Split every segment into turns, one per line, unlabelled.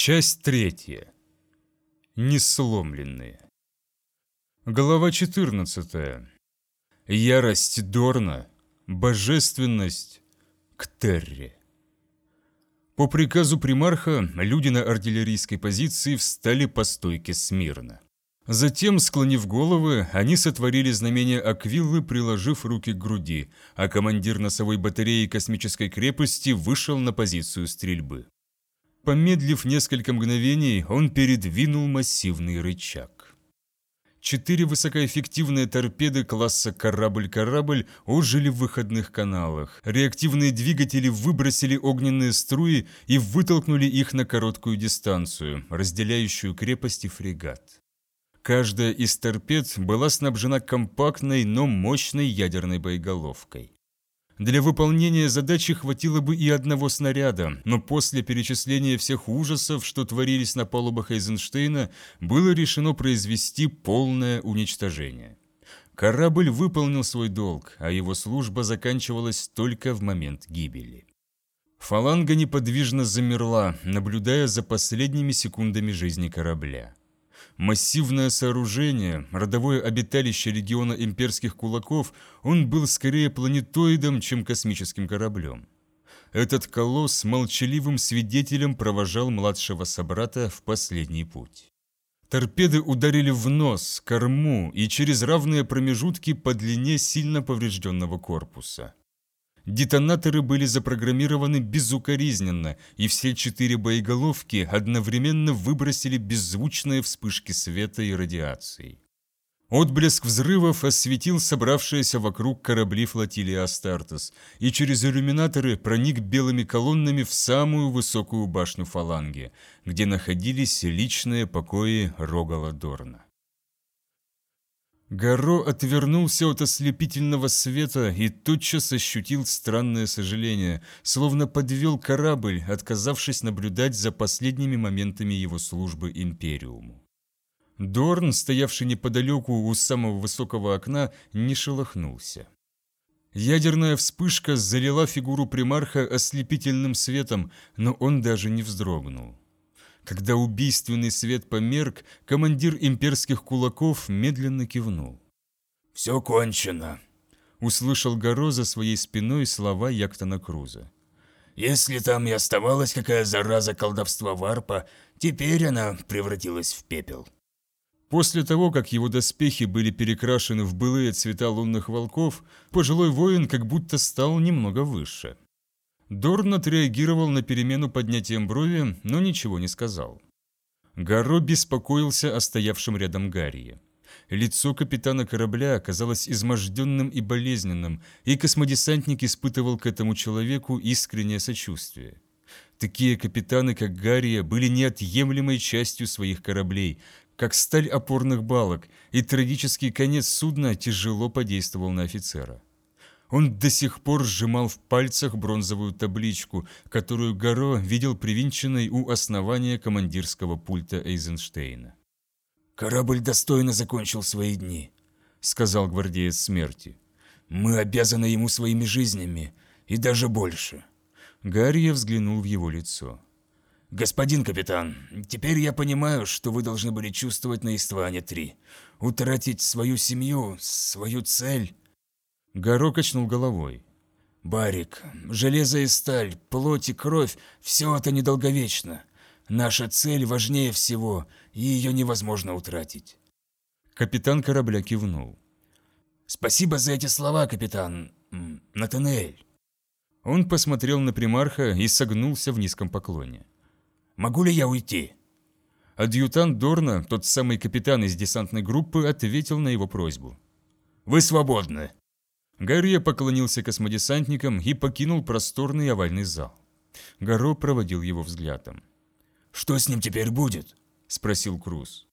Часть третья. Несломленные. Глава 14. Ярость Дорна. Божественность к Терре. По приказу примарха люди на артиллерийской позиции встали по стойке смирно. Затем, склонив головы, они сотворили знамение Аквиллы, приложив руки к груди, а командир носовой батареи космической крепости вышел на позицию стрельбы. Помедлив несколько мгновений, он передвинул массивный рычаг. Четыре высокоэффективные торпеды класса «Корабль-корабль» ожили в выходных каналах. Реактивные двигатели выбросили огненные струи и вытолкнули их на короткую дистанцию, разделяющую крепость и фрегат. Каждая из торпед была снабжена компактной, но мощной ядерной боеголовкой. Для выполнения задачи хватило бы и одного снаряда, но после перечисления всех ужасов, что творились на палубах Эйзенштейна, было решено произвести полное уничтожение. Корабль выполнил свой долг, а его служба заканчивалась только в момент гибели. Фаланга неподвижно замерла, наблюдая за последними секундами жизни корабля. Массивное сооружение, родовое обиталище региона имперских кулаков, он был скорее планетоидом, чем космическим кораблем. Этот колосс молчаливым свидетелем провожал младшего собрата в последний путь. Торпеды ударили в нос, корму и через равные промежутки по длине сильно поврежденного корпуса. Детонаторы были запрограммированы безукоризненно, и все четыре боеголовки одновременно выбросили беззвучные вспышки света и радиации. Отблеск взрывов осветил собравшиеся вокруг корабли флотилии Астартес и через иллюминаторы проник белыми колоннами в самую высокую башню фаланги, где находились личные покои Рогала Дорна. Гаро отвернулся от ослепительного света и тотчас ощутил странное сожаление, словно подвел корабль, отказавшись наблюдать за последними моментами его службы Империуму. Дорн, стоявший неподалеку у самого высокого окна, не шелохнулся. Ядерная вспышка залила фигуру примарха ослепительным светом, но он даже не вздрогнул. Когда убийственный свет померк, командир имперских кулаков медленно кивнул.
«Все кончено», —
услышал Горо за своей спиной слова Яктона Круза.
«Если там и оставалась какая зараза колдовства варпа, теперь она превратилась в пепел».
После того, как его доспехи были перекрашены в былые цвета лунных волков, пожилой воин как будто стал немного выше. Дорн отреагировал на перемену поднятием брови, но ничего не сказал. Гаро беспокоился о стоявшем рядом Гарри. Лицо капитана корабля оказалось изможденным и болезненным, и космодесантник испытывал к этому человеку искреннее сочувствие. Такие капитаны, как Гарри, были неотъемлемой частью своих кораблей, как сталь опорных балок, и трагический конец судна тяжело подействовал на офицера. Он до сих пор сжимал в пальцах бронзовую табличку, которую Гаро видел привинченной у основания командирского пульта Эйзенштейна.
«Корабль достойно закончил свои дни», — сказал гвардеец смерти. «Мы обязаны ему своими жизнями, и даже больше».
Гарри взглянул в его лицо.
«Господин капитан, теперь я понимаю, что вы должны были чувствовать на Истване-3. Утратить свою семью, свою цель...»
Горо качнул головой.
«Барик, железо и сталь, плоть и кровь – все это недолговечно. Наша цель важнее всего, и ее невозможно утратить».
Капитан корабля кивнул.
«Спасибо за эти слова, капитан Натанель».
Он посмотрел на примарха и согнулся в низком поклоне.
«Могу ли я уйти?»
Адъютант Дорна, тот самый капитан из десантной группы, ответил на его просьбу.
«Вы свободны».
Гарри поклонился космодесантникам и покинул просторный овальный зал. Гаро проводил его взглядом.
«Что с ним теперь будет?» – спросил Круз.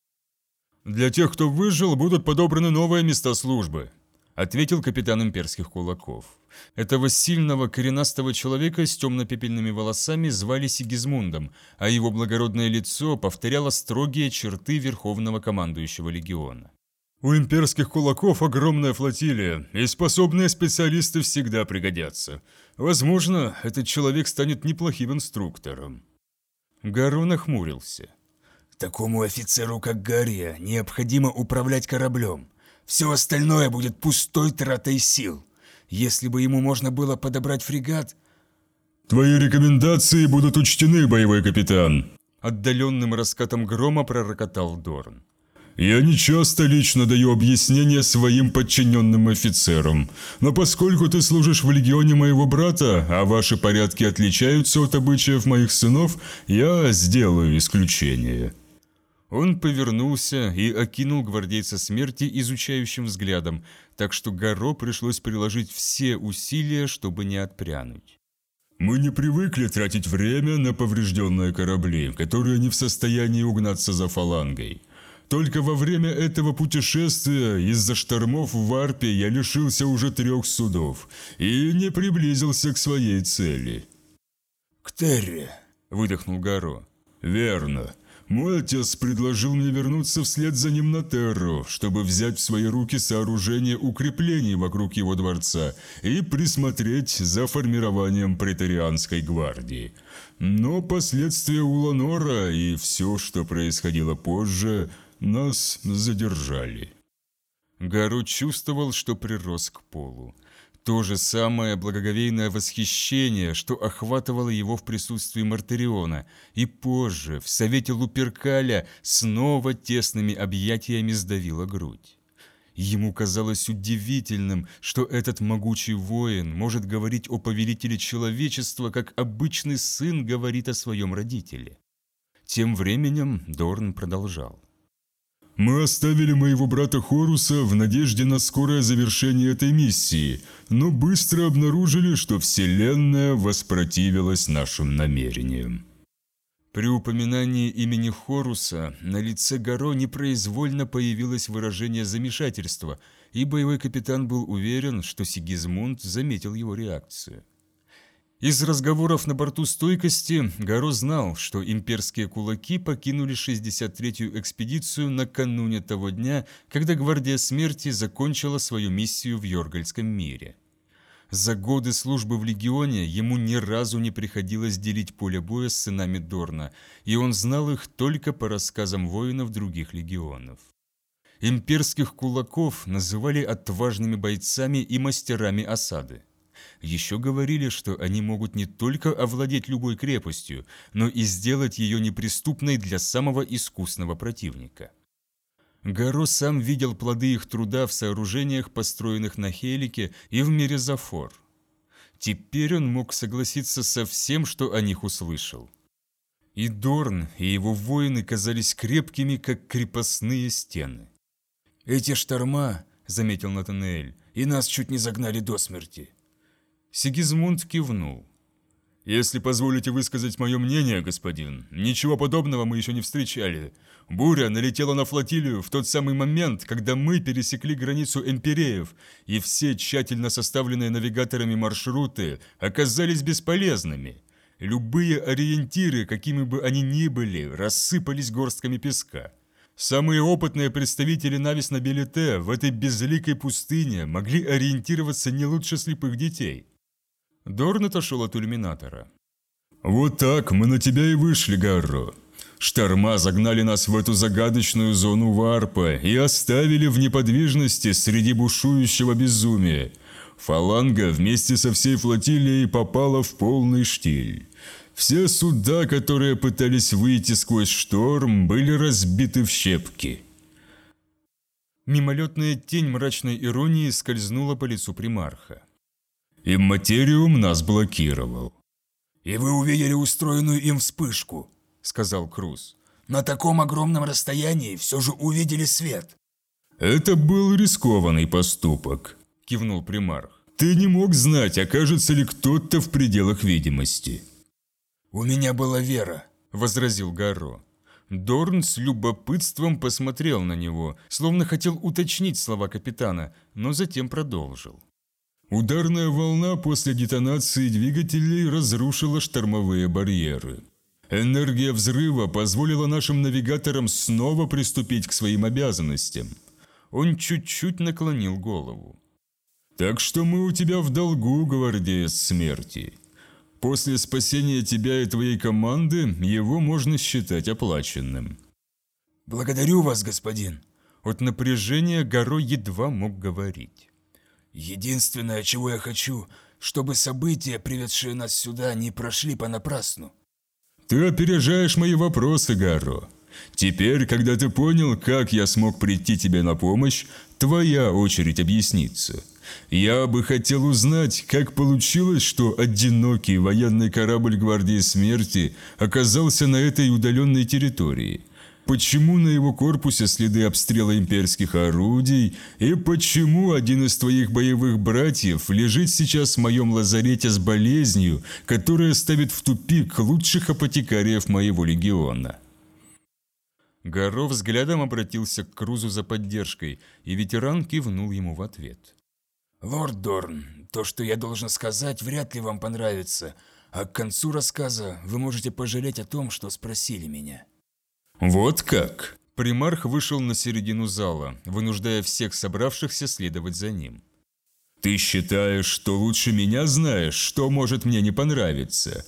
«Для тех, кто выжил, будут подобраны новые места службы», – ответил капитан имперских кулаков. Этого сильного коренастого человека с темно-пепельными волосами звали Сигизмундом, а его благородное лицо повторяло строгие черты верховного командующего легиона. У имперских кулаков огромная флотилия, и способные специалисты всегда пригодятся. Возможно, этот человек станет неплохим инструктором. Гаро нахмурился.
Такому офицеру, как Гария, необходимо управлять кораблем. Все остальное будет пустой тратой сил. Если бы ему можно было подобрать фрегат...
«Твои рекомендации будут учтены, боевой капитан»,
Отдаленным раскатом грома пророкотал Дорн.
«Я не часто лично даю объяснения своим подчиненным офицерам, но поскольку ты служишь в легионе моего брата, а ваши порядки отличаются от обычаев моих сынов, я сделаю исключение».
Он повернулся и окинул гвардейца смерти изучающим взглядом, так что Гаро пришлось приложить все усилия, чтобы не отпрянуть.
«Мы не привыкли тратить время на поврежденные корабли, которые не в состоянии угнаться за фалангой. Только во время этого путешествия из-за штормов в Варпе я лишился уже трех судов и не приблизился к своей цели».
«К Терре», —
выдохнул Гаро.
«Верно. Мой отец предложил мне вернуться вслед за ним на Терру, чтобы взять в свои руки сооружение укреплений вокруг его дворца и присмотреть за формированием претарианской гвардии. Но последствия Уланора и все, что происходило позже, нас задержали.
Гару чувствовал, что прирос к полу. То же самое благоговейное восхищение, что охватывало его в присутствии Мартариона, и позже, в совете Луперкаля, снова тесными объятиями сдавило грудь. Ему казалось удивительным, что этот могучий воин может говорить о повелителе человечества, как обычный сын говорит о своем родителе. Тем временем Дорн продолжал.
Мы оставили моего брата Хоруса в надежде на скорое завершение этой миссии, но быстро обнаружили, что Вселенная воспротивилась нашим намерениям.
При упоминании имени Хоруса на лице Гаро непроизвольно появилось выражение замешательства, и боевой капитан был уверен, что Сигизмунд заметил его реакцию. Из разговоров на борту стойкости Гаро знал, что имперские кулаки покинули 63-ю экспедицию накануне того дня, когда Гвардия Смерти закончила свою миссию в Йоргальском мире. За годы службы в Легионе ему ни разу не приходилось делить поле боя с сынами Дорна, и он знал их только по рассказам воинов других легионов. Имперских кулаков называли отважными бойцами и мастерами осады. Еще говорили, что они могут не только овладеть любой крепостью, но и сделать ее неприступной для самого искусного противника. Гаро сам видел плоды их труда в сооружениях, построенных на Хелике и в мире Зафор. Теперь он мог согласиться со всем, что о них услышал. И Дорн, и его воины казались крепкими, как крепостные стены.
«Эти шторма, — заметил Натанель, — и нас чуть не загнали до смерти.
Сигизмунд кивнул.
«Если позволите высказать мое мнение, господин, ничего подобного мы еще не встречали. Буря налетела на флотилию в тот самый момент, когда мы пересекли границу эмпиреев, и все тщательно составленные навигаторами маршруты оказались бесполезными. Любые ориентиры, какими бы они ни были, рассыпались горстками песка. Самые опытные представители Навис на в этой безликой пустыне могли ориентироваться не лучше слепых детей».
Дорн отошел от иллюминатора.
«Вот так мы на тебя и вышли, Гарро. Шторма загнали нас в эту загадочную зону варпа и оставили в неподвижности среди бушующего безумия. Фаланга вместе со всей флотилией попала в полный штиль. Все суда, которые пытались выйти сквозь шторм, были разбиты в щепки».
Мимолетная тень мрачной иронии скользнула по лицу примарха.
Имматериум нас блокировал.
«И вы увидели устроенную им вспышку», — сказал Круз. «На таком огромном расстоянии все же увидели свет».
«Это был рискованный поступок», — кивнул примарх. «Ты не мог знать, окажется ли кто-то в пределах видимости».
«У меня была вера», —
возразил Гаро. Дорн с любопытством посмотрел на него, словно хотел уточнить слова капитана, но затем продолжил.
Ударная волна после детонации двигателей разрушила штормовые барьеры. Энергия взрыва позволила нашим навигаторам снова приступить к своим обязанностям.
Он чуть-чуть наклонил голову.
«Так что мы у тебя в долгу, гвардеец смерти. После спасения тебя и твоей команды его можно считать оплаченным.
Благодарю вас, господин.
От напряжения Горо едва мог говорить.
Единственное, чего я хочу, чтобы события, приведшие нас сюда, не прошли понапрасну.
Ты опережаешь мои вопросы, Гарро. Теперь, когда ты понял, как я смог прийти тебе на помощь, твоя очередь объясниться. Я бы хотел узнать, как получилось, что одинокий военный корабль Гвардии Смерти оказался на этой удаленной территории – почему на его корпусе следы обстрела имперских орудий, и почему один из твоих боевых братьев лежит сейчас в моем лазарете с болезнью, которая ставит в тупик лучших апотекариев моего легиона.
Горо взглядом обратился к Крузу за поддержкой, и ветеран кивнул ему в ответ.
«Лорд Дорн, то, что я должен сказать, вряд ли вам понравится, а к концу рассказа вы можете пожалеть о том, что спросили меня».
«Вот как?»
Примарх вышел на середину зала, вынуждая всех собравшихся следовать за ним.
«Ты считаешь, что лучше меня знаешь, что может мне не понравиться?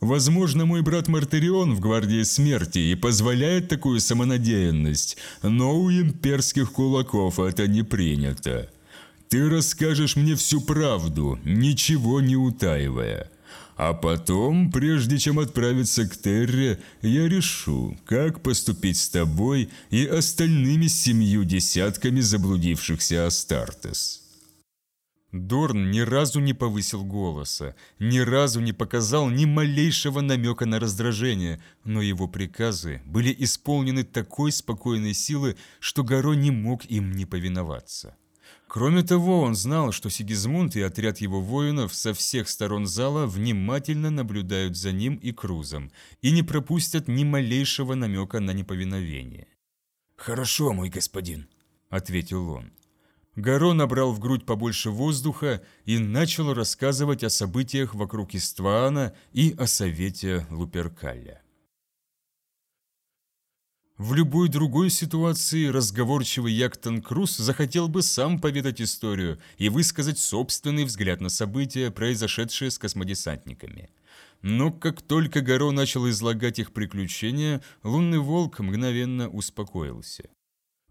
Возможно, мой брат Мартерион в Гвардии Смерти и позволяет такую самонадеянность, но у имперских кулаков это не принято. Ты расскажешь мне всю правду, ничего не утаивая». А потом, прежде чем отправиться к Терре, я решу, как поступить с тобой и остальными семью десятками заблудившихся Астартес.
Дорн ни разу не повысил голоса, ни разу не показал ни малейшего намека на раздражение, но его приказы были исполнены такой спокойной силы, что Горо не мог им не повиноваться. Кроме того, он знал, что Сигизмунд и отряд его воинов со всех сторон зала внимательно наблюдают за ним и Крузом и не пропустят ни малейшего намека на неповиновение.
«Хорошо, мой господин», —
ответил он. Гаро набрал в грудь побольше воздуха и начал рассказывать о событиях вокруг Иствана и о совете Луперкаля. В любой другой ситуации разговорчивый Яктон Круз захотел бы сам поведать историю и высказать собственный взгляд на события, произошедшие с космодесантниками. Но как только Горо начал излагать их приключения, лунный волк мгновенно успокоился.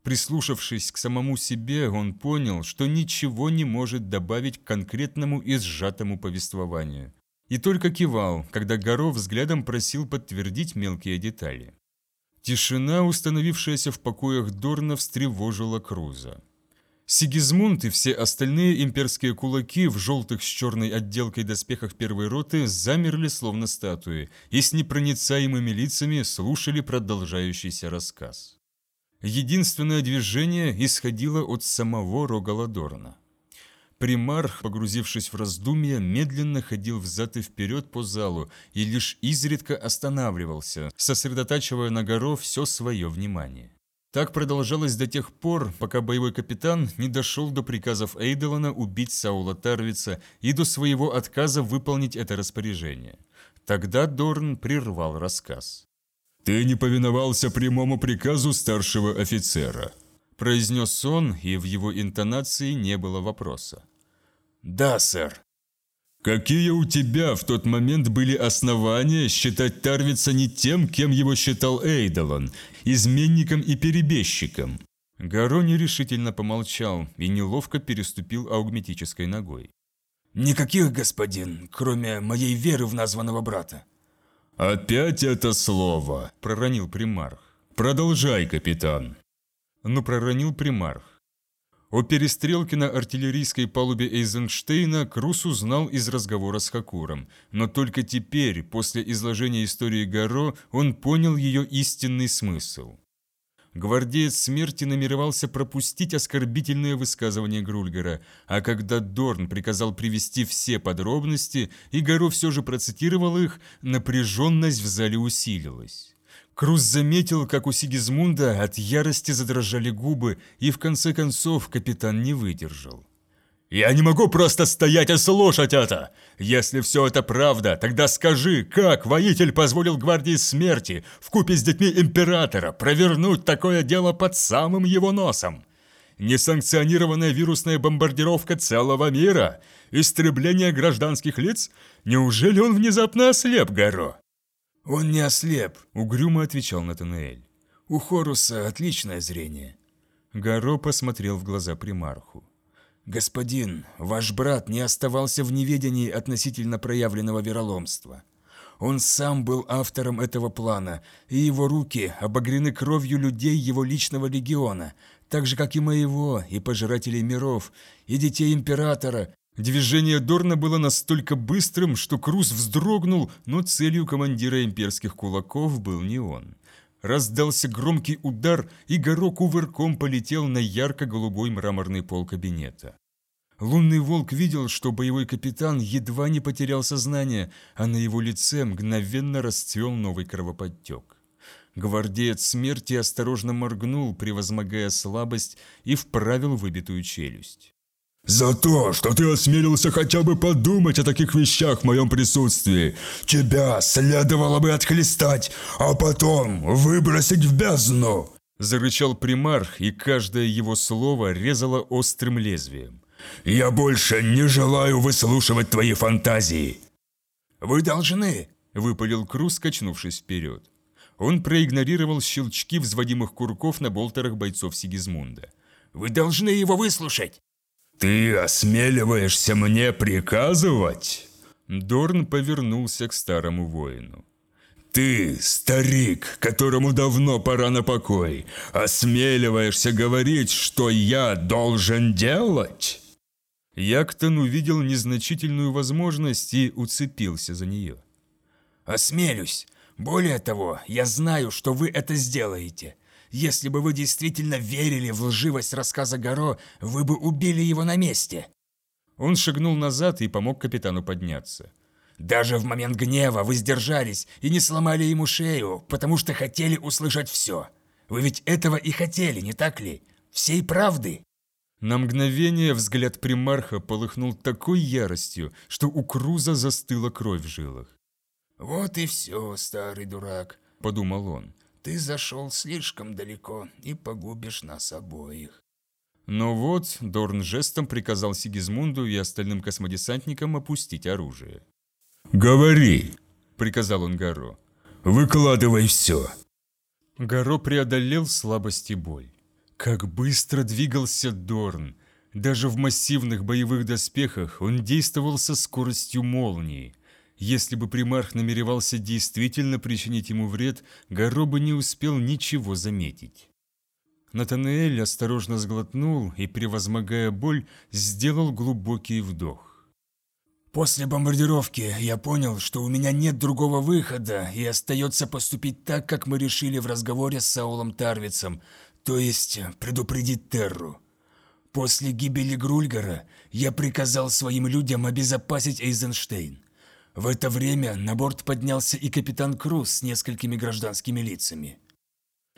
Прислушавшись к самому себе, он понял, что ничего не может добавить к конкретному и сжатому повествованию. И только кивал, когда Горо взглядом просил подтвердить мелкие детали. Тишина, установившаяся в покоях Дорна, встревожила Круза. Сигизмунд и все остальные имперские кулаки в желтых с черной отделкой доспехах первой роты замерли словно статуи и с непроницаемыми лицами слушали продолжающийся рассказ. Единственное движение исходило от самого Рогала Дорна. Примарх, погрузившись в раздумья, медленно ходил взад и вперед по залу и лишь изредка останавливался, сосредотачивая на горо все свое внимание. Так продолжалось до тех пор, пока боевой капитан не дошел до приказов Эйделона убить Саула Тарвица и до своего отказа выполнить это распоряжение. Тогда Дорн прервал рассказ.
«Ты не повиновался прямому приказу старшего офицера»,
произнес он, и в его интонации не было вопроса.
«Да, сэр».
«Какие у тебя в тот момент были основания считать Тарвица не тем, кем его считал Эйдолон, изменником и перебежчиком?»
Гаро нерешительно помолчал и неловко переступил аугметической ногой.
«Никаких, господин, кроме моей веры в названного брата».
«Опять это слово!»
– проронил примарх.
«Продолжай, капитан».
Но проронил примарх. О перестрелке на артиллерийской палубе Эйзенштейна Крус узнал из разговора с Хакуром, но только теперь, после изложения истории Гаро, он понял ее истинный смысл. Гвардеец смерти намеревался пропустить оскорбительное высказывание Грульгера, а когда Дорн приказал привести все подробности, и Гаро все же процитировал их, напряженность в зале усилилась. Круз заметил, как у Сигизмунда от ярости задрожали губы, и в конце концов капитан не выдержал. «Я не могу просто стоять и слушать это! Если все это правда, тогда скажи, как воитель позволил гвардии смерти в купе с детьми императора провернуть такое дело под самым его носом?
Несанкционированная вирусная бомбардировка целого мира? Истребление гражданских лиц? Неужели он внезапно ослеп, Гаро?»
«Он не ослеп», —
угрюмо отвечал Натанаэль.
«У Хоруса отличное зрение».
Гаро посмотрел в глаза примарху.
«Господин, ваш брат не оставался в неведении относительно проявленного вероломства. Он сам был автором этого плана, и его руки обогрены кровью людей его личного легиона, так же, как и моего, и пожирателей миров, и детей Императора».
Движение Дорна было настолько быстрым, что Круз вздрогнул, но целью командира имперских кулаков был не он. Раздался громкий удар, и горок кувырком полетел на ярко-голубой мраморный пол кабинета. Лунный волк видел, что боевой капитан едва не потерял сознание, а на его лице мгновенно расцвел новый кровоподтек. Гвардеец смерти осторожно моргнул, превозмогая слабость, и вправил выбитую челюсть.
«За то, что ты осмелился хотя бы подумать о таких вещах в моем присутствии, тебя следовало бы отхлестать, а потом выбросить в бездну!»
Зарычал примарх, и каждое его слово резало острым лезвием.
«Я больше не желаю выслушивать твои фантазии!»
«Вы должны!»
– выпалил Круз, качнувшись вперед. Он проигнорировал щелчки взводимых курков на болтерах бойцов Сигизмунда.
«Вы должны его выслушать!»
«Ты осмеливаешься мне приказывать?»
Дорн повернулся к старому воину.
«Ты, старик, которому давно пора на покой, осмеливаешься говорить, что я должен делать?»
Яктон увидел незначительную возможность и уцепился за нее.
«Осмелюсь. Более того, я знаю, что вы это сделаете. Если бы вы действительно верили в лживость рассказа Горо, вы бы убили его на месте».
Он шагнул назад и помог капитану подняться.
«Даже в момент гнева вы сдержались и не сломали ему шею, потому что хотели услышать все. Вы ведь этого и хотели, не так ли? Всей правды?»
На мгновение взгляд примарха полыхнул такой яростью, что у Круза застыла кровь в жилах.
«Вот и все, старый дурак», — подумал он. Ты зашел слишком далеко и погубишь нас обоих.
Но вот Дорн жестом приказал Сигизмунду и остальным космодесантникам опустить оружие.
«Говори!»
– приказал он Гаро.
«Выкладывай все!»
Гаро преодолел слабость и боль. Как быстро двигался Дорн! Даже в массивных боевых доспехах он действовал со скоростью молнии. Если бы примарх намеревался действительно причинить ему вред, Гаро бы не успел ничего заметить. Натанаэль осторожно сглотнул и, превозмогая боль, сделал глубокий вдох.
«После бомбардировки я понял, что у меня нет другого выхода, и остается поступить так, как мы решили в разговоре с Саулом Тарвицем, то есть предупредить Терру. После гибели Грульгара я приказал своим людям обезопасить Эйзенштейн. В это время на борт поднялся и капитан Круз с несколькими гражданскими лицами.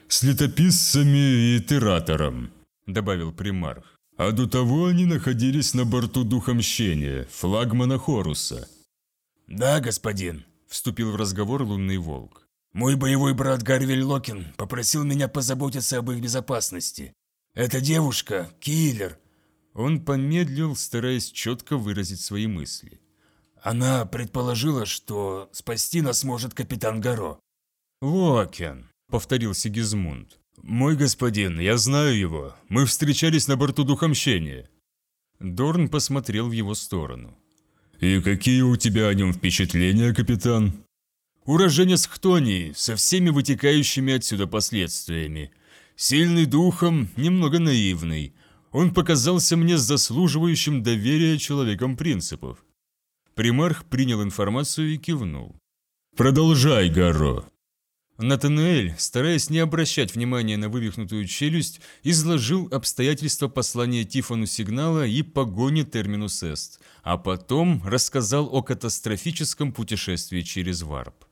«С летописцами и тератором», – добавил примарх. «А до того они находились на борту Духа Мщения, флагмана Хоруса».
«Да, господин», – вступил в разговор Лунный Волк. «Мой боевой брат Гарвель Локин попросил меня позаботиться об их безопасности. Эта девушка – киллер».
Он помедлил, стараясь четко выразить свои мысли.
Она предположила, что спасти нас может капитан Горо.
«Локен», — повторил Сигизмунд. «Мой господин, я знаю его. Мы встречались на борту Духомщения». Дорн посмотрел в его сторону.
«И какие у тебя о нем впечатления, капитан?»
«Уроженец Хтонии, со всеми вытекающими отсюда последствиями. Сильный духом, немного наивный. Он показался мне заслуживающим доверия человеком принципов. Примарх принял информацию и кивнул.
«Продолжай, Гарро!»
Натануэль, стараясь не обращать внимания на вывихнутую челюсть, изложил обстоятельства послания Тифону Сигнала и погони Терминус Эст, а потом рассказал о катастрофическом путешествии через Варп.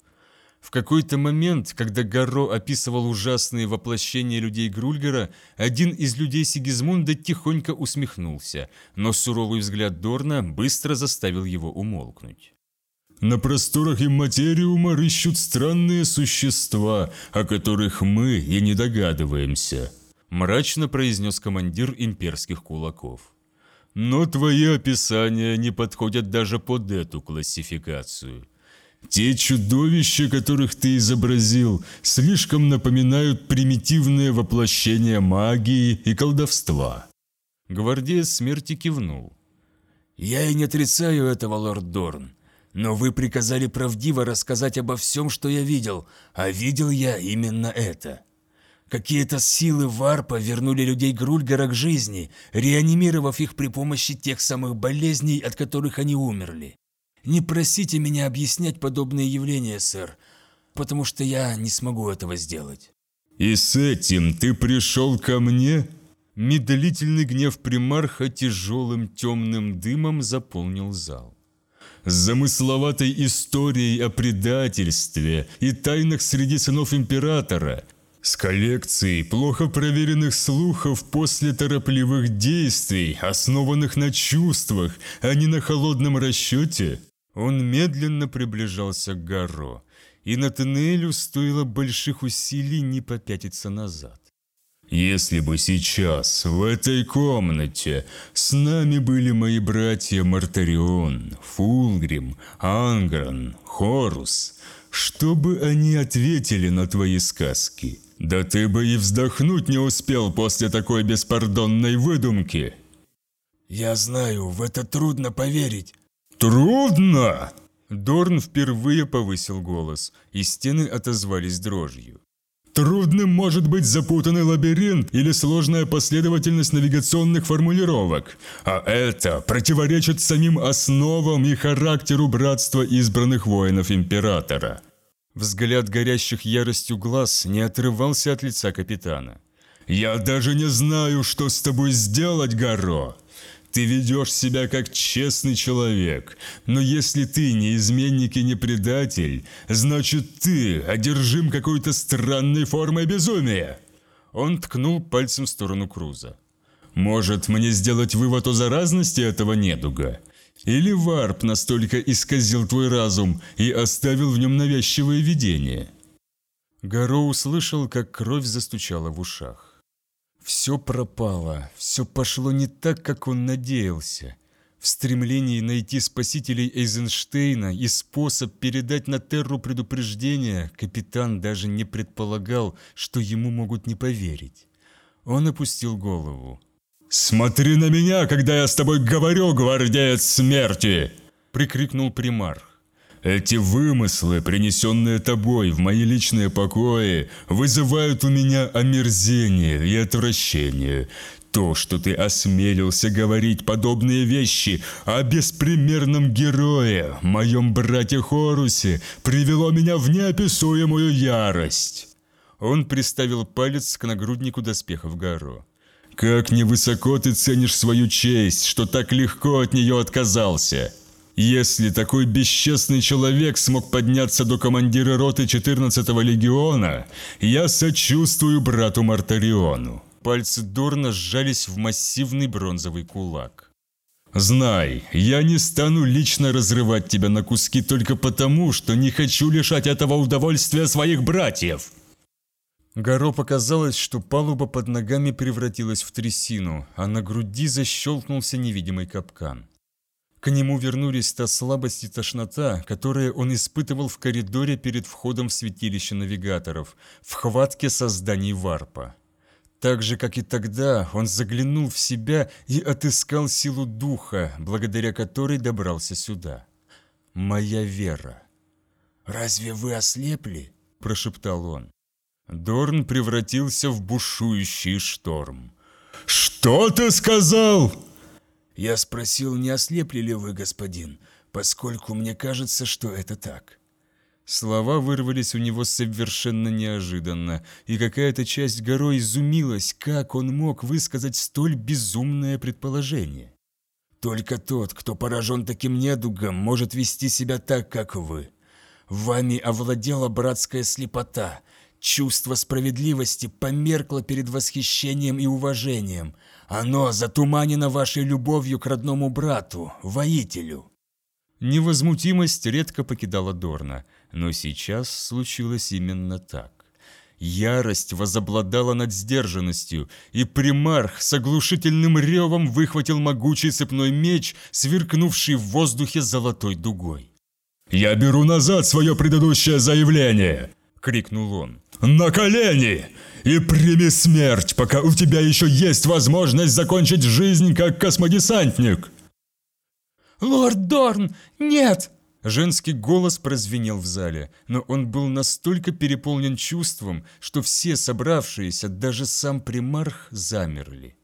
В какой-то момент, когда Гарро описывал ужасные воплощения людей Грульгера, один из людей Сигизмунда тихонько усмехнулся, но суровый взгляд Дорна быстро заставил его умолкнуть.
«На просторах имматериума рыщут странные существа, о которых мы и не догадываемся»,
Мрачно произнес командир имперских кулаков. Но твои описания не подходят даже под эту классификацию. Те чудовища, которых ты изобразил, слишком напоминают примитивное воплощение магии и колдовства. Гвардеец смерти кивнул.
«Я и не отрицаю этого, лорд Дорн. Но вы приказали правдиво рассказать обо всем, что я видел, а видел я именно это. Какие-то силы варпа вернули людей Грульгара к жизни, реанимировав их при помощи тех самых болезней, от которых они умерли. Не просите меня объяснять подобные явления, сэр, потому что я не смогу этого сделать.
И с этим ты пришел ко мне? Медлительный гнев примарха тяжелым темным дымом заполнил зал с замысловатой историей о предательстве и тайнах среди сынов императора, с коллекцией плохо проверенных слухов после торопливых действий, основанных на чувствах, а не на холодном расчете, он медленно приближался к Гарро, и Натанелю стоило больших усилий не попятиться назад. Если бы сейчас, в этой комнате, с нами были мои братья Мартарион, Фулгрим, Ангран, Хорус, что бы они ответили на твои сказки? Да ты бы и вздохнуть не успел после такой беспардонной выдумки.
Я знаю, в это трудно поверить.
Трудно? Дорн впервые повысил голос, и стены отозвались дрожью. Трудным может быть запутанный лабиринт или сложная последовательность навигационных формулировок, а это противоречит самим основам и характеру братства избранных воинов Императора. Взгляд горящих яростью глаз не отрывался от лица капитана. «Я даже не знаю, что с тобой сделать, Гаро!» Ты ведешь себя как честный человек, но если ты не изменник и не предатель, значит ты одержим какой-то странной формой безумия. Он ткнул пальцем в сторону Круза. Может, мне сделать вывод о заразности этого недуга? Или варп настолько исказил твой разум и оставил в нем навязчивое видение? Гаро услышал, как кровь застучала в ушах. Все пропало, все пошло не так, как он надеялся. В стремлении найти спасителей Эйзенштейна и способ передать на Терру предупреждение, капитан даже не предполагал, что ему могут не поверить. Он опустил голову. «Смотри на меня, когда я с тобой говорю, гвардеец смерти!» – прикрикнул примарх. Эти вымыслы, принесенные тобой в мои личные покои, вызывают у меня омерзение и отвращение. То, что ты осмелился говорить подобные вещи о беспримерном герое, моем брате Хорусе, привело меня в неописуемую ярость. Он приставил палец к нагруднику доспехов Гаро. «Как невысоко ты ценишь свою честь, что так легко от нее отказался!» Если такой бесчестный человек смог подняться до командира роты 14-го легиона, я сочувствую брату Мартариону. Пальцы Дорна сжались в массивный бронзовый кулак. Знай, я не стану лично разрывать тебя на куски только потому, что не хочу лишать этого удовольствия своих братьев. Горо показалось, что палуба под ногами превратилась в трясину, а на груди защелкнулся невидимый капкан. К нему вернулись та слабость и тошнота, которые он испытывал в коридоре перед входом в святилище навигаторов, в хватке созданий варпа. Так же, как и тогда, он заглянул в себя и отыскал силу духа, благодаря которой добрался сюда. «Моя вера».
«Разве вы ослепли?»
– прошептал он. Дорн превратился в бушующий шторм. «Что ты сказал?»
Я спросил, не ослепли ли вы, господин, поскольку мне кажется, что это так.
Слова вырвались у него совершенно неожиданно, и какая-то часть горой изумилась, как он мог высказать столь безумное предположение.
«Только тот, кто поражен таким недугом, может вести себя так, как вы. Вами овладела братская слепота, чувство справедливости померкло перед восхищением и уважением, оно затуманено вашей любовью к родному брату, воителю».
Невозмутимость редко покидала Дорна, но сейчас случилось именно так. Ярость возобладала над сдержанностью, и примарх с оглушительным ревом выхватил могучий цепной меч, сверкнувший в воздухе золотой дугой.
«Я беру назад свое предыдущее заявление!»
— крикнул он.
«На колени! И прими смерть, пока у тебя еще есть возможность закончить жизнь как космодесантник!»
«Лорд Дорн, нет!»
Женский голос прозвенел в зале, но он был настолько переполнен чувством, что все собравшиеся, даже сам примарх, замерли.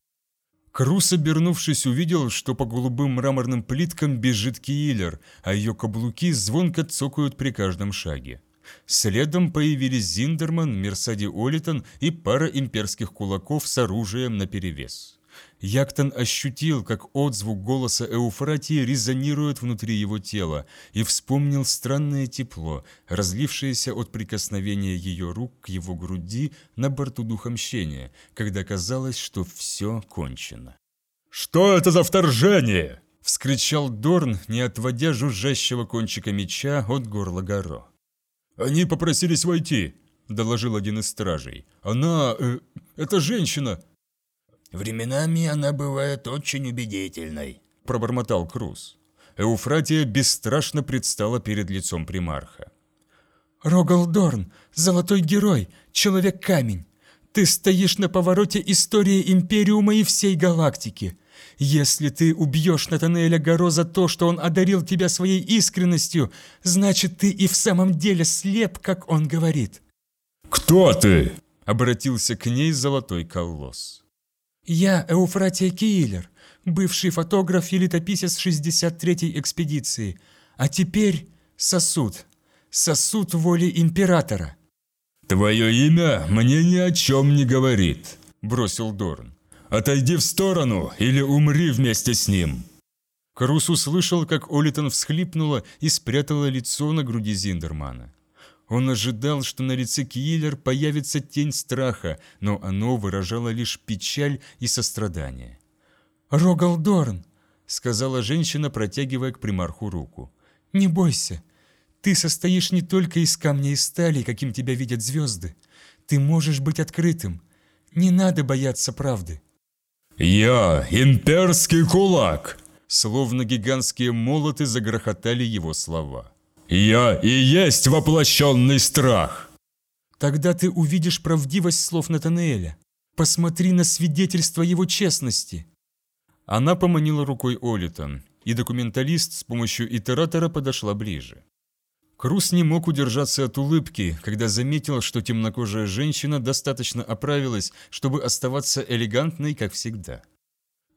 Крус, обернувшись, увидел, что по голубым мраморным плиткам бежит Киллер, а ее каблуки звонко цокают при каждом шаге. Следом появились Зиндерман, Мерсади Олитон и пара имперских кулаков с оружием наперевес. Яктон ощутил, как отзвук голоса Эуфратии резонирует внутри его тела, и вспомнил странное тепло, разлившееся от прикосновения ее рук к его груди на борту духомщения, когда казалось, что все кончено.
«Что это за вторжение?»
— вскричал Дорн, не отводя жужжащего кончика меча от горла Горо.
«Они попросились войти», — доложил один из стражей. «Она... Э, это женщина!»
«Временами она бывает очень убедительной», –
пробормотал Круз. Эуфратия бесстрашно предстала перед лицом примарха.
«Рогалдорн, золотой герой, человек-камень, ты стоишь на повороте истории Империума и всей галактики. Если ты убьешь Натанеэля Горо за то, что он одарил тебя своей искренностью, значит, ты и в самом деле слеп, как он говорит».
«Кто ты?»
– обратился к ней золотой колосс.
«Я Эуфратия Киилер, бывший фотограф и летописец 63-й экспедиции, а теперь сосуд, сосуд воли Императора».
«Твое имя мне ни о чем не говорит», – бросил Дорн. «Отойди в сторону или умри вместе с ним».
Крус услышал, как Олитон всхлипнула и спрятала лицо на груди Зиндермана. Он ожидал, что на лице Киллер появится тень страха, но оно выражало лишь печаль и сострадание.
«Рогалдорн», —
сказала женщина, протягивая к примарху руку.
«Не бойся. Ты состоишь не только из камня и стали, каким тебя видят звезды. Ты можешь быть открытым. Не надо бояться правды».
«Я имперский кулак!»
Словно гигантские молоты загрохотали его слова.
«Я и есть воплощенный страх!»
«Тогда ты увидишь правдивость слов Натанеэля. Посмотри на свидетельство его честности!»
Она поманила рукой Олитон, и документалист с помощью итератора подошла ближе. Крус не мог удержаться от улыбки, когда заметил, что темнокожая женщина достаточно оправилась, чтобы оставаться элегантной, как всегда.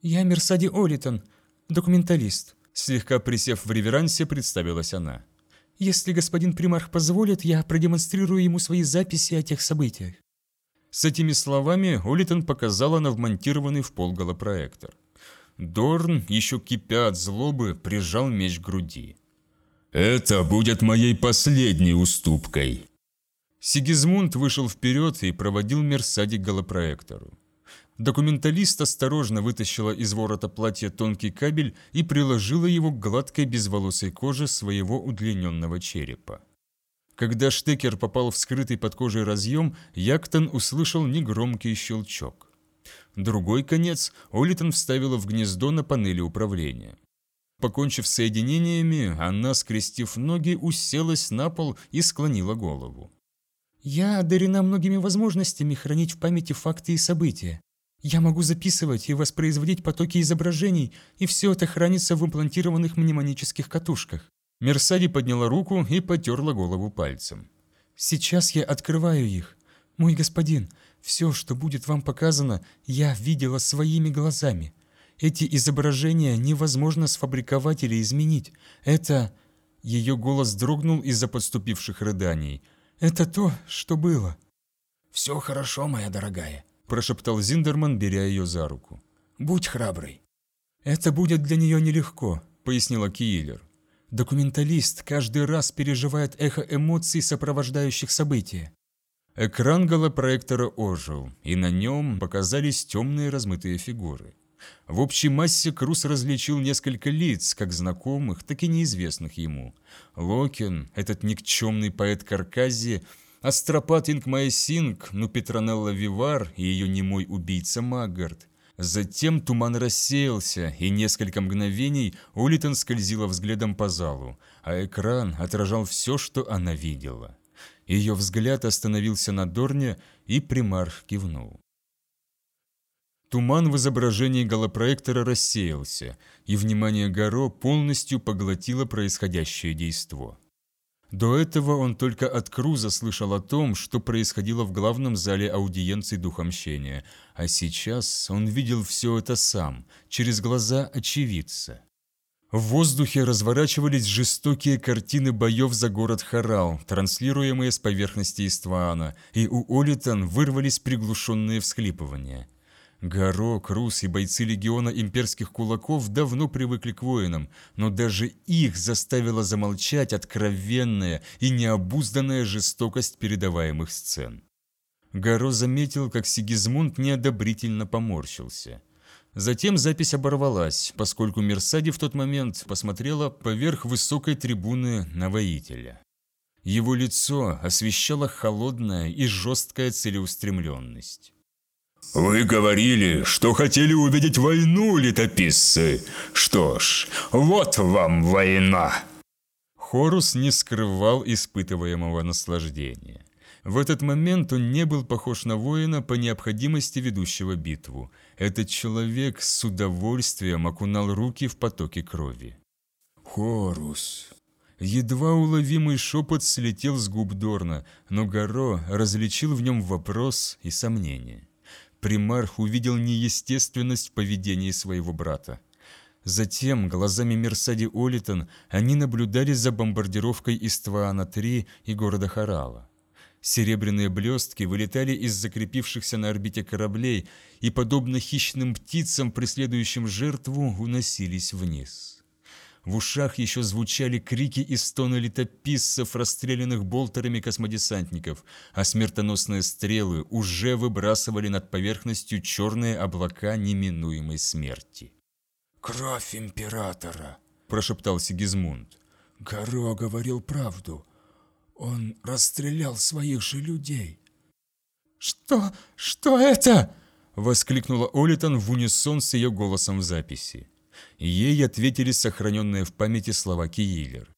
«Я Мерсади Олитон, документалист»,
слегка присев в реверансе, представилась она.
Если господин примарх позволит, я продемонстрирую ему свои записи о тех событиях».
С этими словами Олитон показала на вмонтированный в пол голопроектор. Дорн, еще кипя от злобы, прижал меч к груди.
«Это будет моей последней уступкой!»
Сигизмунд вышел вперед и проводил Мерсади к голопроектору. Документалист осторожно вытащила из ворота платья тонкий кабель и приложила его к гладкой безволосой коже своего удлиненного черепа. Когда штекер попал в скрытый под кожей разъем, Яктон услышал негромкий щелчок. Другой конец Олитон вставила в гнездо на панели управления. Покончив с соединениями, она, скрестив ноги, уселась на пол и склонила голову.
«Я одарена многими возможностями хранить в памяти факты и события. Я могу записывать и воспроизводить потоки изображений, и все это хранится в имплантированных мнемонических катушках.
Мерсади подняла руку и потерла голову пальцем.
«Сейчас я открываю их. Мой господин, все, что будет вам показано, я видела своими глазами. Эти изображения невозможно сфабриковать или изменить. Это...» Ее голос дрогнул из-за подступивших рыданий. «Это то, что было».
«Все хорошо, моя дорогая
прошептал Зиндерман, беря ее за руку.
«Будь храброй».
«Это будет для нее нелегко», — пояснила Киилер. «Документалист каждый раз переживает эхо эмоций, сопровождающих события».
Экран голопроектора ожил, и на нем показались темные размытые фигуры. В общей массе Крус различил несколько лиц, как знакомых, так и неизвестных ему. Локин, этот никчемный поэт Каркази, Астропат Ингмаесинг, ну Петронелла Вивар и ее немой убийца Маггард. Затем туман рассеялся, и несколько мгновений Улитон скользила взглядом по залу, а экран отражал все, что она видела. Ее взгляд остановился на Дорне, и примарх кивнул. Туман в изображении голопроектора рассеялся, и внимание Гаро полностью поглотило происходящее действо. До этого он только от Круза слышал о том, что происходило в главном зале аудиенции Духомщения, а сейчас он видел все это сам, через глаза очевидца. В воздухе разворачивались жестокие картины боев за город Харал, транслируемые с поверхности Истваана, и у Олитан вырвались приглушенные всхлипывания – Гаро, Крус и бойцы легиона имперских кулаков давно привыкли к воинам, но даже их заставила замолчать откровенная и необузданная жестокость передаваемых сцен. Гаро заметил, как Сигизмунд неодобрительно поморщился. Затем запись оборвалась, поскольку Мерсади в тот момент посмотрела поверх высокой трибуны на воителя. Его лицо освещала холодная и жесткая целеустремленность.
«Вы говорили, что хотели увидеть войну, летописцы. Что ж, вот вам война!»
Хорус не скрывал испытываемого наслаждения. В этот момент он не был похож на воина по необходимости ведущего битву. Этот человек с удовольствием окунал руки в потоки крови. «Хорус!» Едва уловимый шепот слетел с губ Дорна, но Гаро различил в нем вопрос и сомнение примарх увидел неестественность в поведении своего брата. Затем, глазами Мерсади Олитон, они наблюдали за бомбардировкой Истваана-3 и города Харала. Серебряные блестки вылетали из закрепившихся на орбите кораблей и, подобно хищным птицам, преследующим жертву, уносились вниз. В ушах еще звучали крики и стоны летописцев, расстрелянных болтерами космодесантников, а смертоносные стрелы уже выбрасывали над поверхностью черные облака неминуемой смерти.
«Кровь императора!»
– прошептал Сигизмунд.
«Гаро говорил правду. Он расстрелял своих же людей».
«Что? Что это?» – воскликнула Олитон в унисон с ее голосом в записи. Ей ответили сохраненные в памяти слова Киилер.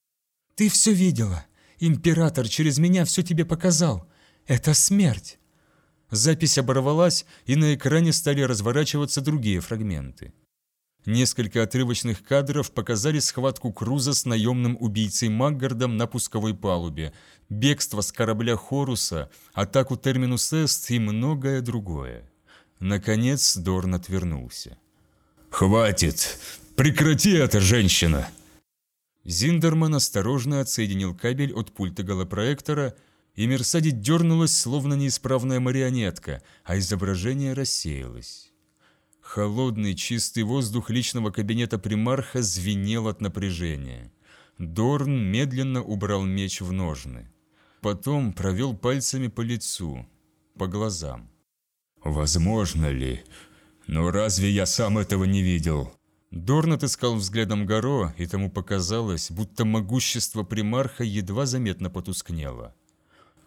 «Ты все видела. Император через меня все тебе показал. Это смерть». Запись оборвалась, и на экране стали разворачиваться другие фрагменты. Несколько отрывочных кадров показали схватку Круза с наемным убийцей Маггардом на пусковой палубе, бегство с корабля Хоруса, атаку Терминус Эст и многое другое. Наконец Дорн отвернулся.
«Хватит! Прекрати это, женщина!»
Зиндерман осторожно отсоединил кабель от пульта голопроектора, и Мерсади дернулась, словно неисправная марионетка, а изображение рассеялось. Холодный чистый воздух личного кабинета примарха звенел от напряжения. Дорн медленно убрал меч в ножны. Потом провел пальцами по лицу, по глазам.
«Возможно ли? Но разве я сам этого не видел?»
Дорн отыскал взглядом Горо, и тому показалось, будто могущество примарха едва заметно потускнело.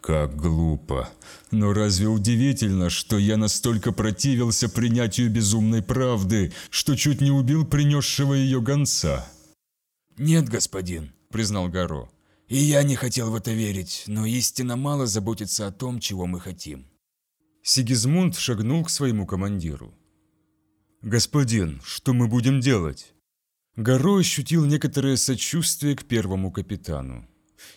Как глупо. Но разве удивительно, что я настолько противился принятию безумной правды, что чуть не убил принесшего ее гонца?
«Нет, господин», — признал Горо. «И я не хотел в это верить, но истина мало заботится о том, чего мы хотим».
Сигизмунд шагнул к своему командиру. «Господин, что мы будем делать?» Горо ощутил некоторое сочувствие к первому капитану.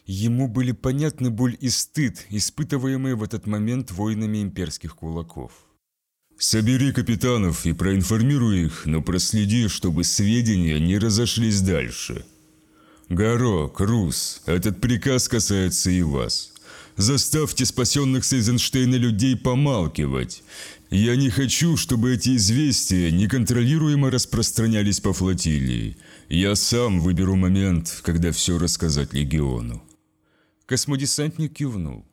Ему были понятны боль и стыд, испытываемые в этот момент воинами имперских кулаков.
«Собери капитанов и проинформируй их, но проследи, чтобы сведения не разошлись дальше. Горо, Круз, этот приказ касается и вас. Заставьте спасенных с Эйзенштейна людей помалкивать. Я не хочу, чтобы эти известия неконтролируемо распространялись по флотилии. Я сам выберу момент, когда все рассказать легиону.
Космодесантник кивнул.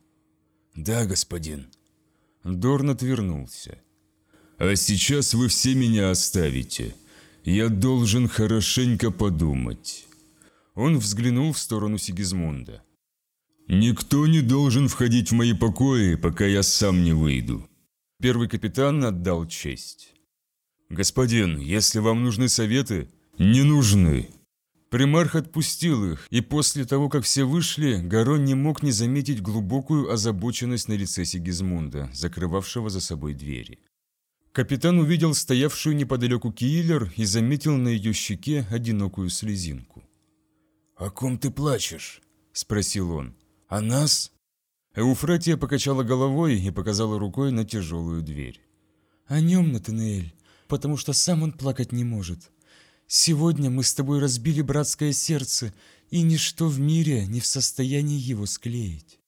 «Да, господин».
Дорн отвернулся.
«А сейчас вы все меня оставите. Я должен хорошенько подумать».
Он взглянул в сторону Сигизмунда.
«Никто не должен входить в мои покои, пока я сам не выйду».
Первый капитан отдал честь. «Господин, если вам нужны советы...» «Не нужны». Примарх отпустил их, и после того, как все вышли, Гарон не мог не заметить глубокую озабоченность на лице Сигизмунда, закрывавшего за собой двери. Капитан увидел стоявшую неподалеку Киллер и заметил на ее щеке одинокую слезинку.
«О ком ты плачешь?»
– спросил он.
«О нас?»
Эуфратия покачала головой и показала рукой на тяжелую дверь.
«О нем, Натанаэль, потому что сам он плакать не может. Сегодня мы с тобой разбили братское сердце, и ничто в мире не в состоянии его склеить».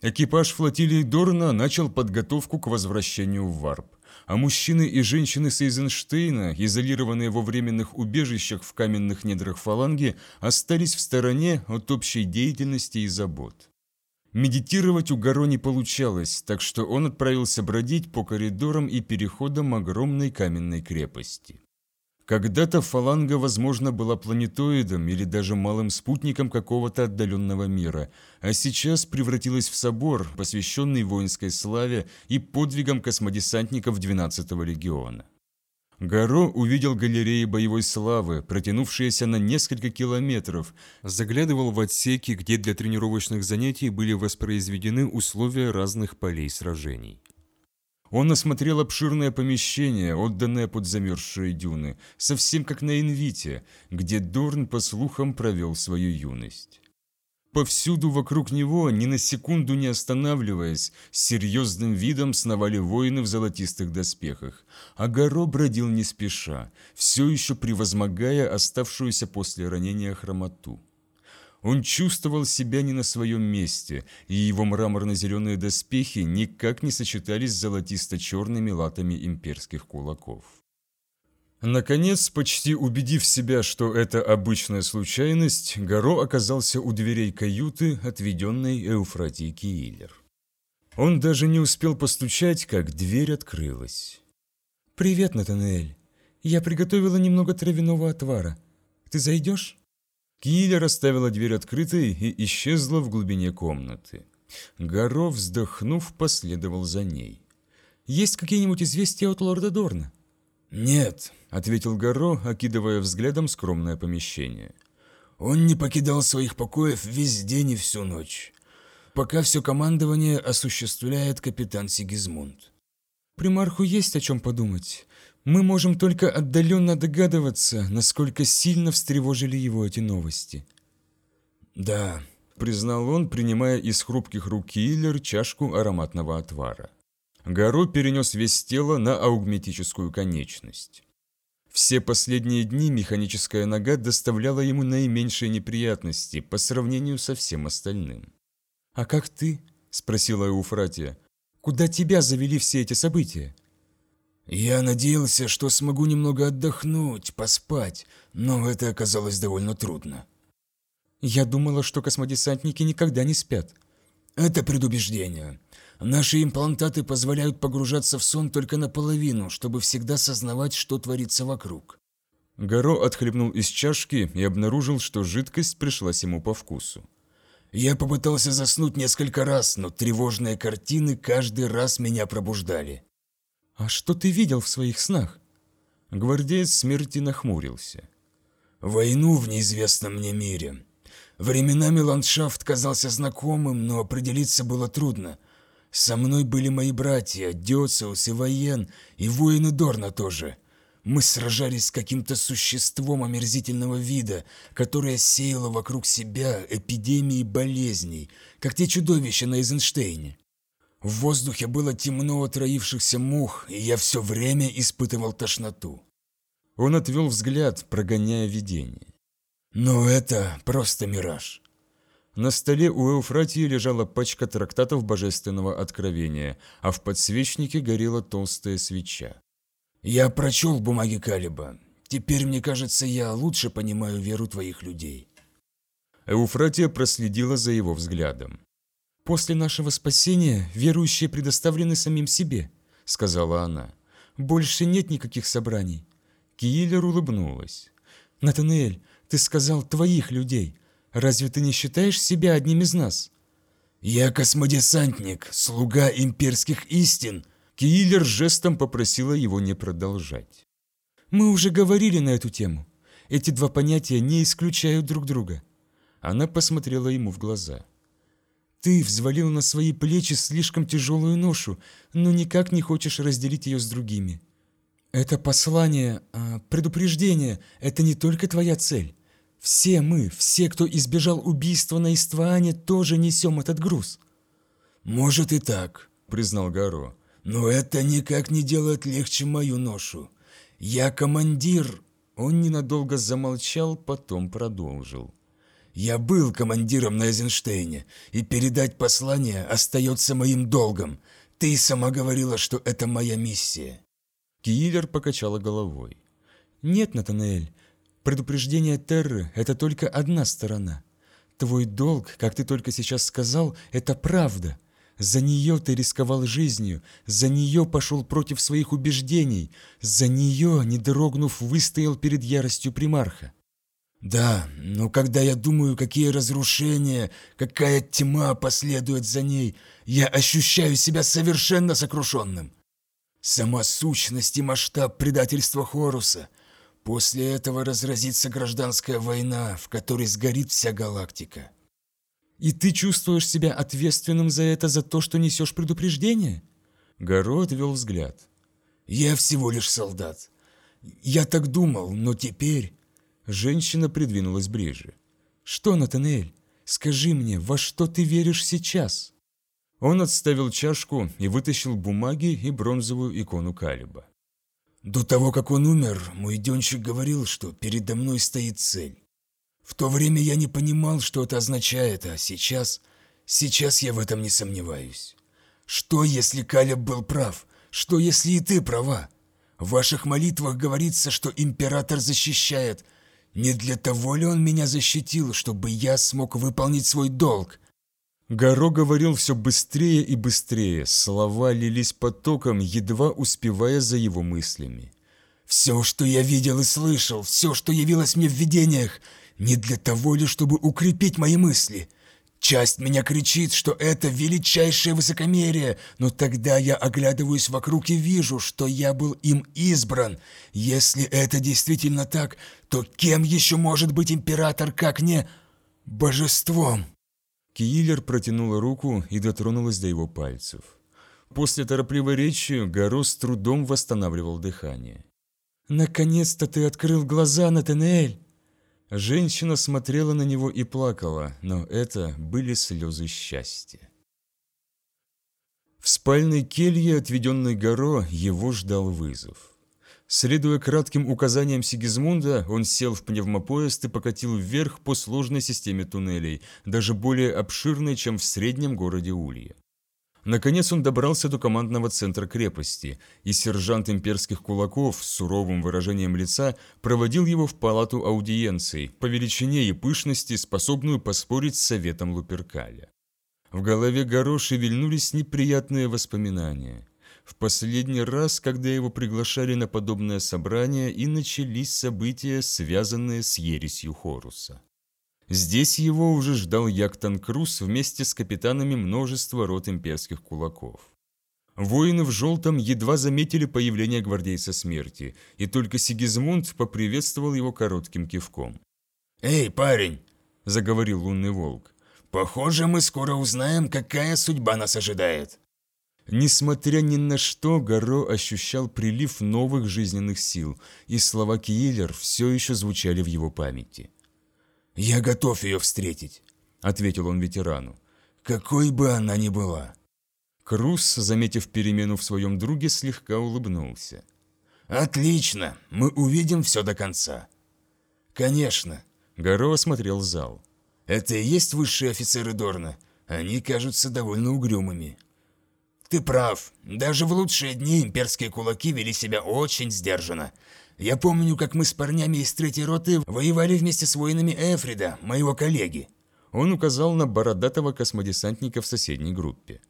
Экипаж флотилии Дорна начал подготовку к возвращению в Варп, а мужчины и женщины с Эйзенштейна, изолированные во временных убежищах в каменных недрах фаланги, остались в стороне от общей деятельности и забот. Медитировать у Гаро не получалось, так что он отправился бродить по коридорам и переходам огромной каменной крепости. Когда-то фаланга, возможно, была планетоидом или даже малым спутником какого-то отдаленного мира, а сейчас превратилась в собор, посвященный воинской славе и подвигам космодесантников 12-го легиона. Гаро увидел галереи боевой славы, протянувшиеся на несколько километров, заглядывал в отсеки, где для тренировочных занятий были воспроизведены условия разных полей сражений. Он осмотрел обширное помещение, отданное под замерзшие дюны, совсем как на Инвите, где Дорн, по слухам, провел свою юность. Повсюду вокруг него, ни на секунду не останавливаясь, с серьезным видом сновали воины в золотистых доспехах, а Горо бродил не спеша, все еще превозмогая оставшуюся после ранения хромоту. Он чувствовал себя не на своем месте, и его мраморно-зеленые доспехи никак не сочетались с золотисто-черными латами имперских кулаков. Наконец, почти убедив себя, что это обычная случайность, Горо оказался у дверей каюты, отведенной Эуфратии Киилер. Он даже не успел постучать, как дверь открылась.
«Привет, Натанаэль. Я приготовила немного травяного отвара. Ты зайдешь?»
Киллер оставила дверь открытой и исчезла в глубине комнаты. Горо, вздохнув, последовал за ней.
«Есть какие-нибудь известия от лорда Дорна?»
«Нет», —
ответил Горо, окидывая взглядом скромное помещение.
«Он не покидал своих покоев весь день и всю ночь, пока все командование осуществляет капитан Сигизмунд».
«Примарху есть о чем подумать. Мы можем только отдаленно догадываться, насколько сильно встревожили его эти новости.
«Да», —
признал он, принимая из хрупких рук Киллер чашку ароматного отвара. Гаро перенес весь тело на аугметическую конечность. Все последние дни механическая нога доставляла ему наименьшие неприятности по сравнению со всем остальным.
«А как ты?» – спросила Эуфратия. «Куда тебя завели все эти события?»
Я надеялся, что смогу немного отдохнуть, поспать, но это оказалось довольно трудно.
Я думала, что космодесантники никогда не спят.
Это предубеждение. Наши имплантаты позволяют погружаться в сон только наполовину, чтобы всегда сознавать, что творится вокруг.
Горо отхлебнул из чашки и обнаружил, что жидкость пришлась ему по вкусу.
Я попытался заснуть несколько раз, но тревожные картины каждый раз меня пробуждали.
«А что ты видел в своих снах?»
Гвардеец смерти нахмурился.
«Войну в неизвестном мне мире. Временами ландшафт казался знакомым, но определиться было трудно. Со мной были мои братья, Дёциус и Воен, и воины Дорна тоже. Мы сражались с каким-то существом омерзительного вида, которое сеяло вокруг себя эпидемии болезней, как те чудовища на Эйзенштейне. В воздухе было темно от роившихся мух, и я все время испытывал тошноту.
Он отвел взгляд, прогоняя видение.
Но это просто мираж.
На столе у Эуфратии лежала пачка трактатов Божественного Откровения, а в подсвечнике горела толстая свеча.
«Я прочел бумаги Калиба. Теперь, мне кажется, я лучше понимаю веру твоих людей».
Эуфратия проследила за его взглядом.
«После нашего спасения верующие предоставлены самим себе», — сказала она. «Больше нет никаких собраний».
Киилер улыбнулась.
«Натанаэль, ты сказал твоих людей. Разве ты не считаешь себя одним из нас?»
«Я космодесантник, слуга имперских истин»,
Киллер жестом попросила его не продолжать.
«Мы уже говорили на эту тему. Эти два понятия не исключают друг друга».
Она посмотрела ему в глаза.
«Ты взвалил на свои плечи слишком тяжелую ношу, но никак не хочешь разделить ее с другими. Это послание, а, предупреждение, это не только твоя цель. Все мы, все, кто избежал убийства на Истване, тоже несем этот груз».
«Может и так», —
признал Гаро.
Но это никак не делает легче мою ношу. Я командир.
Он ненадолго замолчал, потом продолжил.
Я был командиром на Эйзенштейне, и передать послание остается моим долгом. Ты сама говорила, что это моя миссия.
Киллер покачала головой.
Нет, Натанаэль, предупреждение Терры – это только одна сторона. Твой долг, как ты только сейчас сказал, это правда – за нее ты рисковал жизнью, за нее пошел против своих убеждений, за нее, не дрогнув, выстоял перед яростью примарха.
Да, но когда я думаю, какие разрушения, какая тьма последует за ней, я ощущаю себя совершенно сокрушенным. Сама сущность и масштаб предательства Хоруса. После этого разразится гражданская война, в которой сгорит вся галактика.
И ты чувствуешь себя ответственным за это, за то, что несешь предупреждение?»
Горо отвел взгляд.
«Я всего лишь солдат. Я так думал, но теперь...»
Женщина придвинулась ближе.
«Что, Натанель, скажи мне, во что ты веришь сейчас?»
Он отставил чашку и вытащил бумаги и бронзовую икону Калиба.
«До того, как он умер, мой денщик говорил, что передо мной стоит цель. В то время я не понимал, что это означает, а сейчас... Сейчас я в этом не сомневаюсь. Что, если Калеб был прав? Что, если и ты права? В ваших молитвах говорится, что император защищает. Не для того ли он меня защитил, чтобы я смог выполнить свой долг?
Горо говорил все быстрее и быстрее, слова лились потоком, едва успевая за его мыслями.
«Все, что я видел и слышал, все, что явилось мне в видениях, не для того ли, чтобы укрепить мои мысли? Часть меня кричит, что это величайшее высокомерие, но тогда я оглядываюсь вокруг и вижу, что я был им избран. Если это действительно так, то кем еще может быть император, как не божеством?
Киллер протянула руку и дотронулась до его пальцев. После торопливой речи Гаро с трудом восстанавливал дыхание.
«Наконец-то ты открыл глаза, Натанель!»
Женщина смотрела на него и плакала, но это были слезы счастья. В спальной келье, отведенной Горо, его ждал вызов. Следуя кратким указаниям Сигизмунда, он сел в пневмопоезд и покатил вверх по сложной системе туннелей, даже более обширной, чем в среднем городе Улья. Наконец он добрался до командного центра крепости, и сержант имперских кулаков с суровым выражением лица проводил его в палату аудиенций, по величине и пышности, способную поспорить с советом Луперкаля. В голове Горо шевельнулись неприятные воспоминания. В последний раз, когда его приглашали на подобное собрание, и начались события, связанные с ересью Хоруса. Здесь его уже ждал Яктан Крус вместе с капитанами множества рот имперских кулаков. Воины в желтом едва заметили появление гвардейца смерти, и только Сигизмунд поприветствовал его коротким кивком.
«Эй, парень!»
– заговорил лунный волк.
«Похоже, мы скоро узнаем, какая судьба нас ожидает».
Несмотря ни на что, Горо ощущал прилив новых жизненных сил, и слова Киелер все еще звучали в его памяти.
«Я готов ее встретить», — ответил он ветерану. «Какой бы она ни была».
Крус, заметив перемену в своем друге, слегка улыбнулся.
«Отлично, мы увидим все до конца». «Конечно», —
Горо осмотрел зал.
«Это и есть высшие офицеры Дорна. Они кажутся довольно угрюмыми». «Ты прав. Даже в лучшие дни имперские кулаки вели себя очень сдержанно. Я помню, как мы с парнями из третьей роты воевали вместе с воинами Эфрида, моего коллеги.
Он указал на бородатого космодесантника в соседней группе.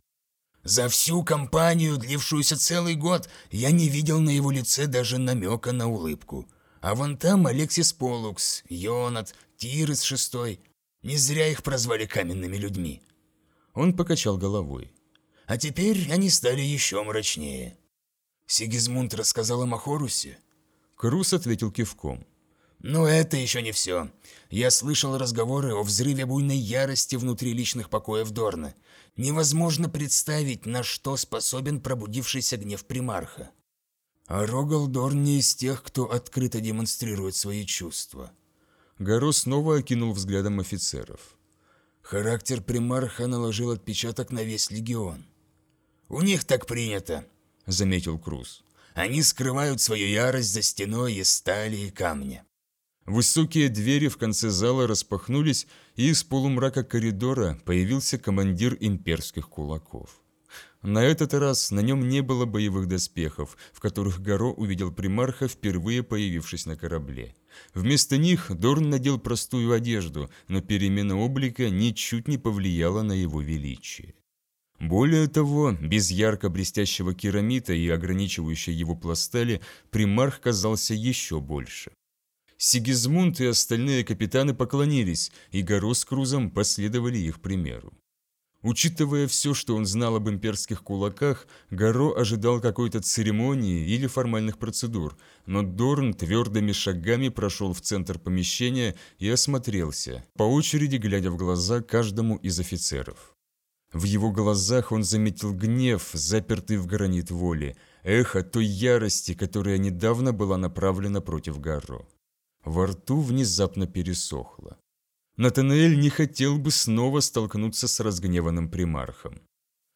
За всю кампанию, длившуюся целый год, я не видел на его лице даже намека на улыбку. А вон там Алексис Полукс, Йонат, Тир из шестой. Не зря их прозвали каменными людьми.
Он покачал головой.
А теперь они стали еще мрачнее. Сигизмунд рассказал им о Хорусе?
Крус ответил кивком.
Но это еще не все. Я слышал разговоры о взрыве буйной ярости внутри личных покоев Дорна. Невозможно представить, на что способен пробудившийся гнев примарха. А Рогал Дорн не из тех, кто открыто демонстрирует свои чувства.
Горо снова окинул взглядом офицеров.
Характер примарха наложил отпечаток на весь легион. «У них так принято», — заметил Круз. «Они скрывают свою ярость за стеной из стали и камня».
Высокие двери в конце зала распахнулись, и из полумрака коридора появился командир имперских кулаков. На этот раз на нем не было боевых доспехов, в которых Горо увидел примарха, впервые появившись на корабле. Вместо них Дорн надел простую одежду, но перемена облика ничуть не повлияла на его величие. Более того, без ярко блестящего керамита и ограничивающей его пластали, примарх казался еще больше. Сигизмунд и остальные капитаны поклонились, и Горо с Крузом последовали их примеру. Учитывая все, что он знал об имперских кулаках, Горо ожидал какой-то церемонии или формальных процедур, но Дорн твердыми шагами прошел в центр помещения и осмотрелся, по очереди глядя в глаза каждому из офицеров. В его глазах он заметил гнев, запертый в гранит воли, эхо той ярости, которая недавно была направлена против Гарро. Во рту внезапно пересохло. Натанаэль не хотел бы снова столкнуться с разгневанным примархом.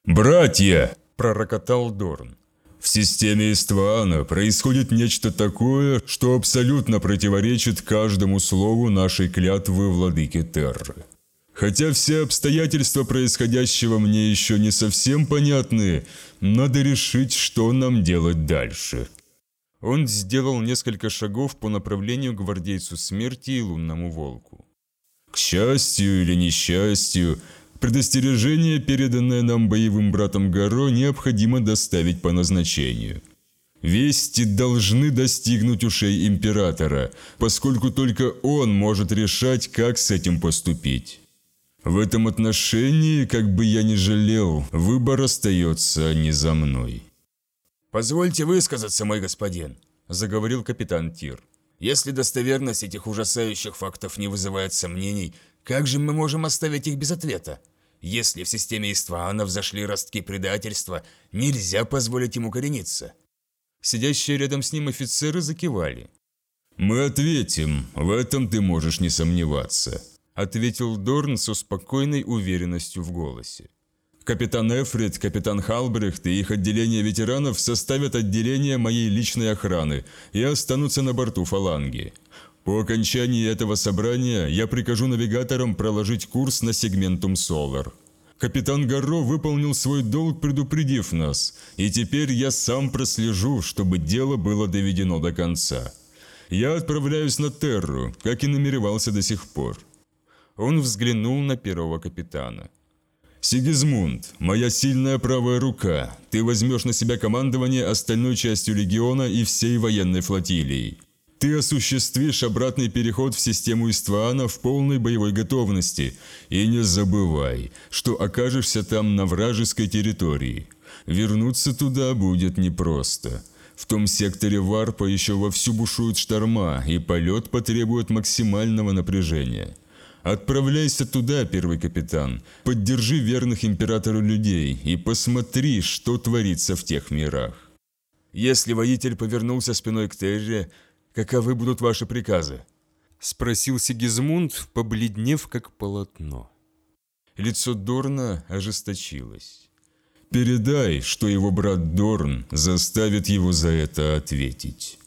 «Братья!»
– пророкотал Дорн.
В системе Иствана происходит нечто такое, что абсолютно противоречит каждому слову нашей клятвы владыки Терры. Хотя все обстоятельства происходящего мне еще не совсем понятны, надо решить, что нам делать дальше.
Он сделал несколько шагов по направлению к гвардейцу смерти и лунному волку.
К счастью или несчастью, предостережение, переданное нам боевым братом Горо, необходимо доставить по назначению. Вести должны достигнуть ушей императора, поскольку только он может решать, как с этим поступить. В этом отношении, как бы я ни жалел, выбор остается не за мной.
«Позвольте высказаться, мой господин», – заговорил капитан Тир. «Если достоверность этих ужасающих фактов не вызывает сомнений, как же мы можем оставить их без ответа? Если в системе Иствана взошли ростки предательства, нельзя позволить ему корениться».
Сидящие рядом с ним офицеры закивали.
«Мы ответим, в этом ты можешь не сомневаться», –
ответил Дорн со спокойной уверенностью в голосе.
Капитан Эфрид, капитан Халбрехт и их отделение ветеранов составят отделение моей личной охраны и останутся на борту фаланги. По окончании этого собрания я прикажу навигаторам проложить курс на сегментум Солар. Капитан Гарро выполнил свой долг, предупредив нас, и теперь я сам прослежу, чтобы дело было доведено до конца. Я отправляюсь на Терру, как и намеревался до сих пор.
Он взглянул на первого капитана.
«Сигизмунд, моя сильная правая рука, ты возьмешь на себя командование остальной частью легиона и всей военной флотилией. Ты осуществишь обратный переход в систему Иствана в полной боевой готовности. И не забывай, что окажешься там на вражеской территории. Вернуться туда будет непросто». В том секторе варпа еще вовсю бушуют шторма, и полет потребует максимального напряжения. Отправляйся туда, первый капитан. Поддержи верных императору людей и посмотри, что творится в тех мирах.
Если воитель повернулся спиной к Терре, каковы будут ваши приказы? Спросил Сигизмунд, побледнев как полотно. Лицо Дорна ожесточилось.
Передай, что его брат Дорн заставит его за это ответить.